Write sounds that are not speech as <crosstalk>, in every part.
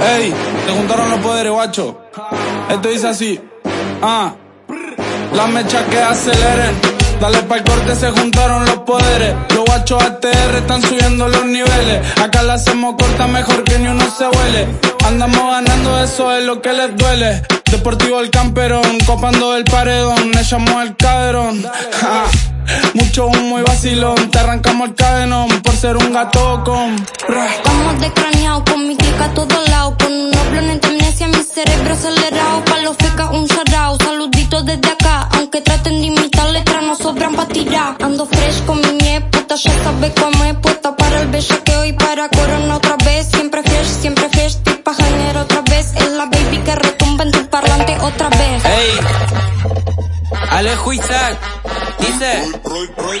Ey, te juntaron los poderes, guacho. Esto dice así. Ah, las mechas que aceleren. Dale el corte, se juntaron los poderes. Los guachos ATR están subiendo los niveles. Acá la hacemos corta mejor que ni uno se huele. Andamos ganando, eso es lo que les duele. Deportivo el camperón, copando el paredón. Le llamó caderón. Mucho humo y vacilón, te arrancamos el cadenón por ser un gato con. Estamos descraneados con mi clica a todos lados. Con unos planes de amnesia, mi cerebro acelerado. Pa' los fecas un charrao, saludito desde acá. Aunque traten de imitar letras, no sobran pa' tirar. Ando fresh con mi nie, puta, ya sabes cómo es. Puesta para el bellaqueo y para corona otra vez. Siempre fresh, siempre fresh, otra vez. Ey, Alejo Isaac. Dice,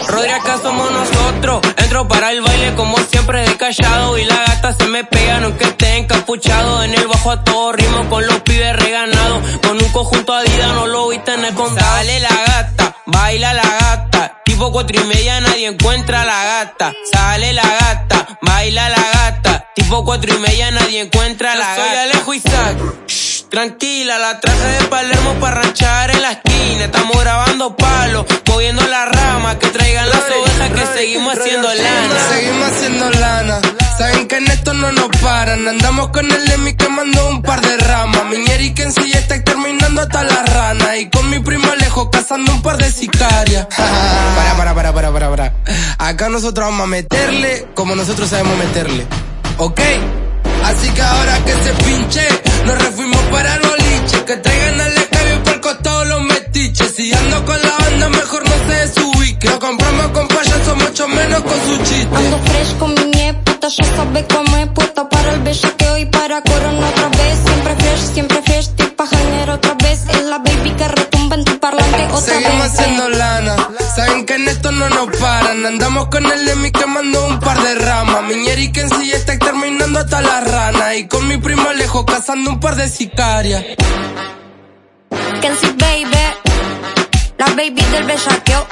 Rodri acá somos nosotros. Entro para el baile como siempre de callado. Y la gata se me pega, no que esté encapuchado. En el bajo a todo ritmo con los pibes reganados. Con un conjunto Adidas no lo viste en el condado. Sale la gata, baila la gata. Tipo cuatro y media nadie encuentra la gata. Sale la gata, baila la gata. Tipo cuatro y media nadie encuentra la gata. Soy Alejo Isaac. Tranquila, la traje de Palermo para ranchar en la esquina. Estamos grabando palos, moviendo la rama. Que traigan las ovejas que seguimos haciendo lana. Seguimos haciendo lana. Saben que en esto no nos paran. Andamos con el Emi quemando un par de ramas. Miñeri que en sí está exterminando hasta las ranas. Y con mi primo Alejo cazando un par de sicarias. <laughs> para, para, para, para, para, para. Acá nosotros vamos a meterle como nosotros sabemos meterle. ¿Ok? Así que ahora que se pinche, nos refuimos para el boliche. Que traigan al escabio por el costado los metiches. Si ando con la banda, mejor no se desubique. Lo compramos con payaso, mucho menos con su chiste. Ando fresh con mi nie, puta, ya sabes cómo es. Puesta para el bellaqueo y para corona otra vez. Siempre fresh, siempre fresh, tipa jainera otra vez. Es la baby que en tu parlante otra Seguimos vez. haciendo lana. Saben que en esto no nos paran. Andamos con el Emi quemando un par de ramas. Miñeri que en sí está exterminando hasta las ranas. Y con mi primo Alejo cazando un par de sicarias. Kenzie baby, la baby del bellaqueo.